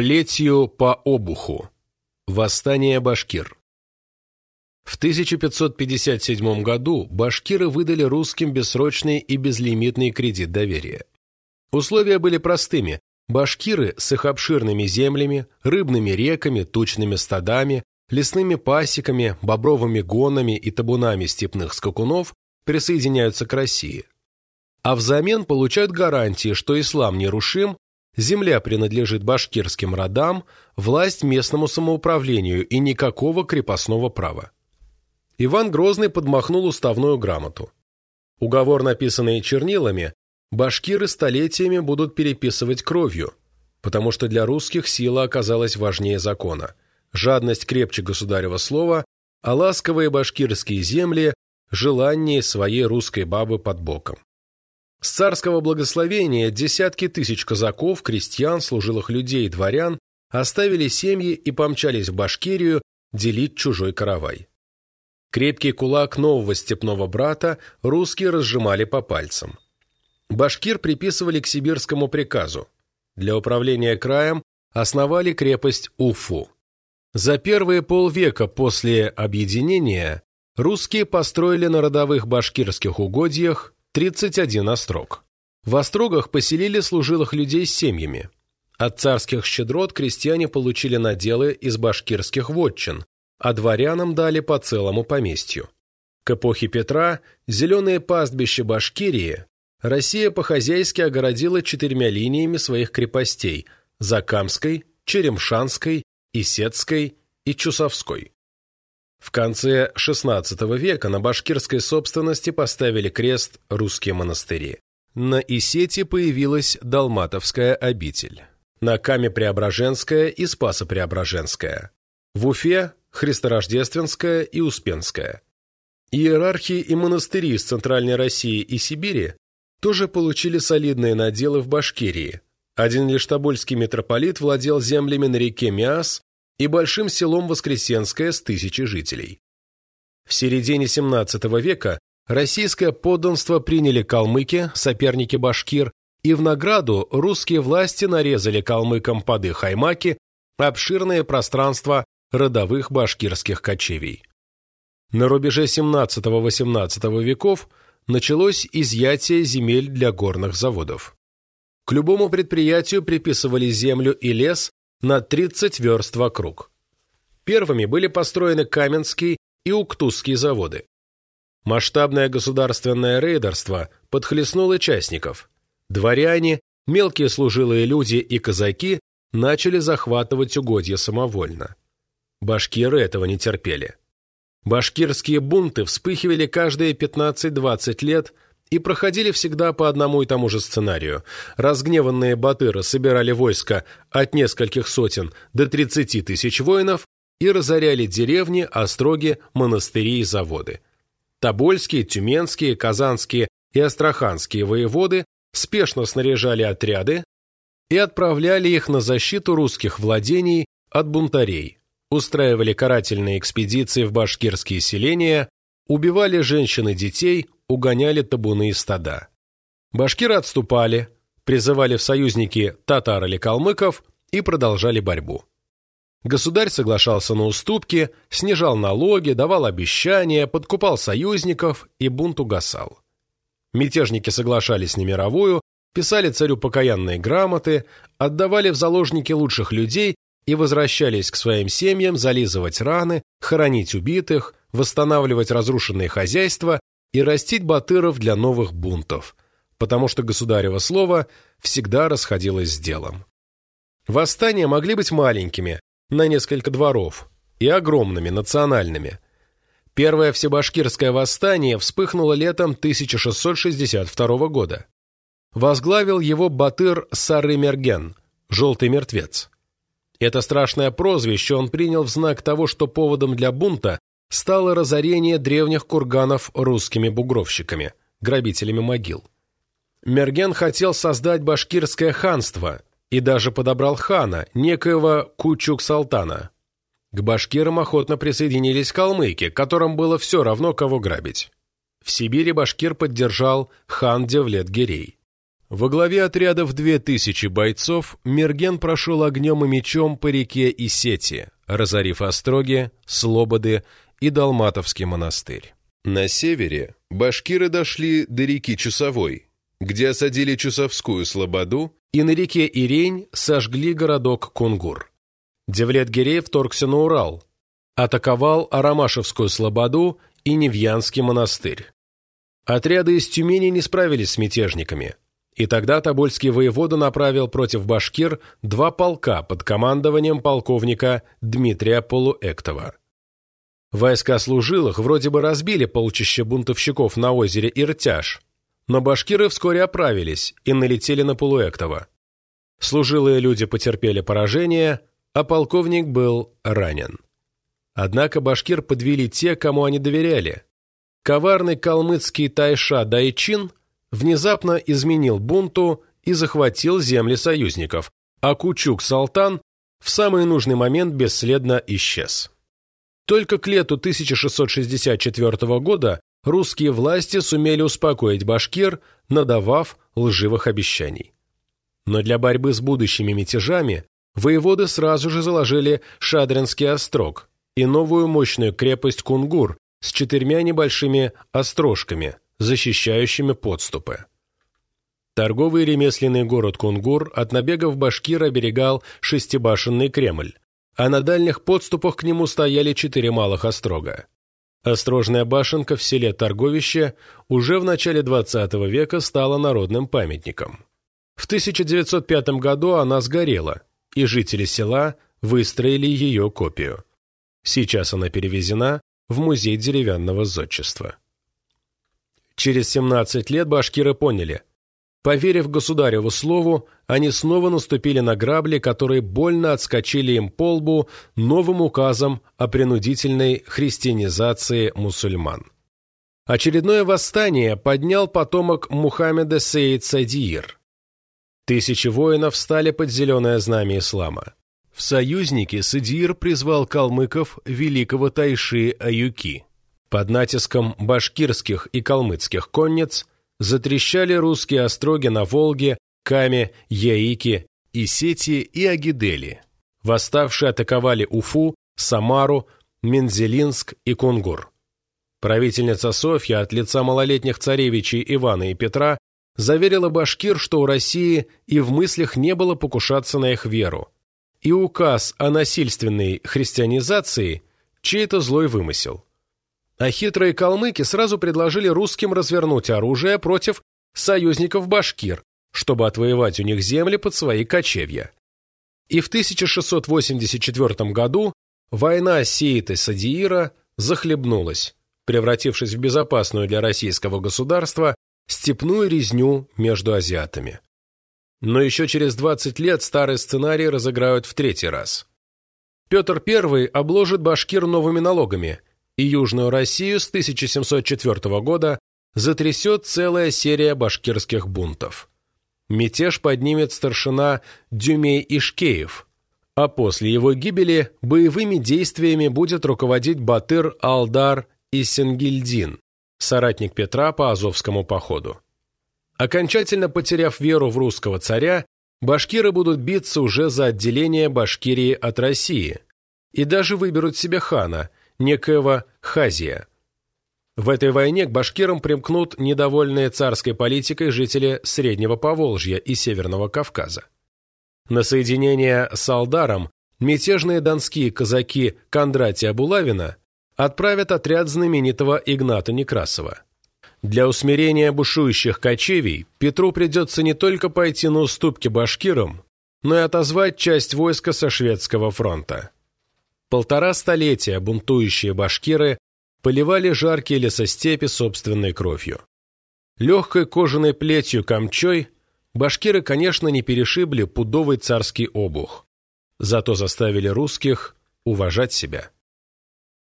Плетью по обуху. Восстание башкир. В 1557 году башкиры выдали русским бессрочный и безлимитный кредит доверия. Условия были простыми. Башкиры с их обширными землями, рыбными реками, тучными стадами, лесными пасеками, бобровыми гонами и табунами степных скакунов присоединяются к России. А взамен получают гарантии, что ислам нерушим, земля принадлежит башкирским родам, власть местному самоуправлению и никакого крепостного права. Иван Грозный подмахнул уставную грамоту. Уговор, написанный чернилами, башкиры столетиями будут переписывать кровью, потому что для русских сила оказалась важнее закона. Жадность крепче государева слова, а ласковые башкирские земли – желание своей русской бабы под боком. С царского благословения десятки тысяч казаков, крестьян, служилых людей и дворян оставили семьи и помчались в Башкирию делить чужой каравай. Крепкий кулак нового степного брата русские разжимали по пальцам. Башкир приписывали к сибирскому приказу. Для управления краем основали крепость Уфу. За первые полвека после объединения русские построили на родовых башкирских угодьях 31 острог. В острогах поселили служилых людей с семьями. От царских щедрот крестьяне получили наделы из башкирских вотчин, а дворянам дали по целому поместью. К эпохе Петра зеленые пастбища Башкирии Россия по-хозяйски огородила четырьмя линиями своих крепостей – Закамской, Черемшанской, Исетской и Чусовской. В конце XVI века на башкирской собственности поставили крест русские монастыри. На Исете появилась Далматовская обитель. На Каме-Преображенская и Спасо-Преображенская. В Уфе Христорождественская и Успенская. Иерархии и монастыри из Центральной России и Сибири тоже получили солидные наделы в Башкирии. Один лишь Тобольский митрополит владел землями на реке Миас и большим селом Воскресенское с тысячей жителей. В середине XVII века российское подданство приняли калмыки, соперники башкир, и в награду русские власти нарезали калмыкам поды Хаймаки обширное пространство родовых башкирских кочевий. На рубеже 17-18 веков началось изъятие земель для горных заводов. К любому предприятию приписывали землю и лес на 30 верст вокруг. Первыми были построены Каменский и Уктузский заводы. Масштабное государственное рейдерство подхлестнуло частников. Дворяне, мелкие служилые люди и казаки начали захватывать угодья самовольно. Башкиры этого не терпели. Башкирские бунты вспыхивали каждые 15-20 лет и проходили всегда по одному и тому же сценарию. Разгневанные батыры собирали войско от нескольких сотен до 30 тысяч воинов и разоряли деревни, остроги, монастыри и заводы. Тобольские, тюменские, казанские и астраханские воеводы спешно снаряжали отряды и отправляли их на защиту русских владений от бунтарей устраивали карательные экспедиции в башкирские селения, убивали женщин и детей, угоняли табуны и стада. Башкиры отступали, призывали в союзники татар или калмыков и продолжали борьбу. Государь соглашался на уступки, снижал налоги, давал обещания, подкупал союзников, и бунт угасал. Мятежники соглашались на мировую, писали царю покаянные грамоты, отдавали в заложники лучших людей и возвращались к своим семьям зализывать раны, хоронить убитых, восстанавливать разрушенные хозяйства и растить батыров для новых бунтов, потому что государево слово всегда расходилось с делом. Восстания могли быть маленькими, на несколько дворов, и огромными, национальными. Первое всебашкирское восстание вспыхнуло летом 1662 года. Возглавил его батыр Сары Мерген, «желтый мертвец». Это страшное прозвище он принял в знак того, что поводом для бунта стало разорение древних курганов русскими бугровщиками, грабителями могил. Мерген хотел создать башкирское ханство и даже подобрал хана, некоего Кучук-Салтана. К башкирам охотно присоединились калмыки, которым было все равно, кого грабить. В Сибири башкир поддержал хан Девлет-Гирей. Во главе отряда в 2000 бойцов Мерген прошел огнем и мечом по реке Исети, разорив Остроги, Слободы и Далматовский монастырь. На севере башкиры дошли до реки Чусовой, где осадили Чусовскую Слободу и на реке Ирень сожгли городок Кунгур. Девлет-Гирей вторгся на Урал, атаковал Арамашевскую Слободу и Невьянский монастырь. Отряды из Тюмени не справились с мятежниками, и тогда Тобольский воевода направил против башкир два полка под командованием полковника Дмитрия Полуэктова. Войска служилых вроде бы разбили полчища бунтовщиков на озере Иртяж, но башкиры вскоре оправились и налетели на Полуэктова. Служилые люди потерпели поражение, а полковник был ранен. Однако башкир подвели те, кому они доверяли. Коварный калмыцкий тайша Дайчин внезапно изменил бунту и захватил земли союзников, а Кучук-Салтан в самый нужный момент бесследно исчез. Только к лету 1664 года русские власти сумели успокоить башкир, надавав лживых обещаний. Но для борьбы с будущими мятежами воеводы сразу же заложили Шадринский острог и новую мощную крепость Кунгур с четырьмя небольшими острожками, защищающими подступы. Торговый и ремесленный город Кунгур от набегов башкир оберегал шестибашенный Кремль, а на дальних подступах к нему стояли четыре малых острога. Острожная башенка в селе Торговище уже в начале XX века стала народным памятником. В 1905 году она сгорела, и жители села выстроили ее копию. Сейчас она перевезена в музей деревянного зодчества. Через 17 лет башкиры поняли, Поверив государеву слову, они снова наступили на грабли, которые больно отскочили им по лбу новым указом о принудительной христианизации мусульман. Очередное восстание поднял потомок Мухаммеда Сейд Садиир. Тысячи воинов стали под зеленое знамя ислама. В союзники Садиир призвал калмыков великого Тайши Аюки. Под натиском башкирских и калмыцких конниц затрещали русские остроги на Волге, Каме, Яики, Исетии и Агидели. Восставшие атаковали Уфу, Самару, Мензелинск и Кунгур. Правительница Софья от лица малолетних царевичей Ивана и Петра заверила башкир, что у России и в мыслях не было покушаться на их веру. И указ о насильственной христианизации – чей-то злой вымысел а хитрые калмыки сразу предложили русским развернуть оружие против союзников башкир, чтобы отвоевать у них земли под свои кочевья. И в 1684 году война Сейта Садиира захлебнулась, превратившись в безопасную для российского государства степную резню между азиатами. Но еще через 20 лет старый сценарий разыграют в третий раз. Петр I обложит башкир новыми налогами – и Южную Россию с 1704 года затрясет целая серия башкирских бунтов. Мятеж поднимет старшина Дюмей Ишкеев, а после его гибели боевыми действиями будет руководить Батыр Алдар Исенгильдин, соратник Петра по Азовскому походу. Окончательно потеряв веру в русского царя, башкиры будут биться уже за отделение Башкирии от России и даже выберут себе хана – некоего Хазия. В этой войне к башкирам примкнут недовольные царской политикой жители Среднего Поволжья и Северного Кавказа. На соединение с Алдаром мятежные донские казаки Кондратия Булавина отправят отряд знаменитого Игната Некрасова. Для усмирения бушующих кочевий Петру придется не только пойти на уступки башкирам, но и отозвать часть войска со шведского фронта. Полтора столетия бунтующие башкиры поливали жаркие лесостепи собственной кровью. Легкой кожаной плетью камчой башкиры, конечно, не перешибли пудовый царский обух, зато заставили русских уважать себя.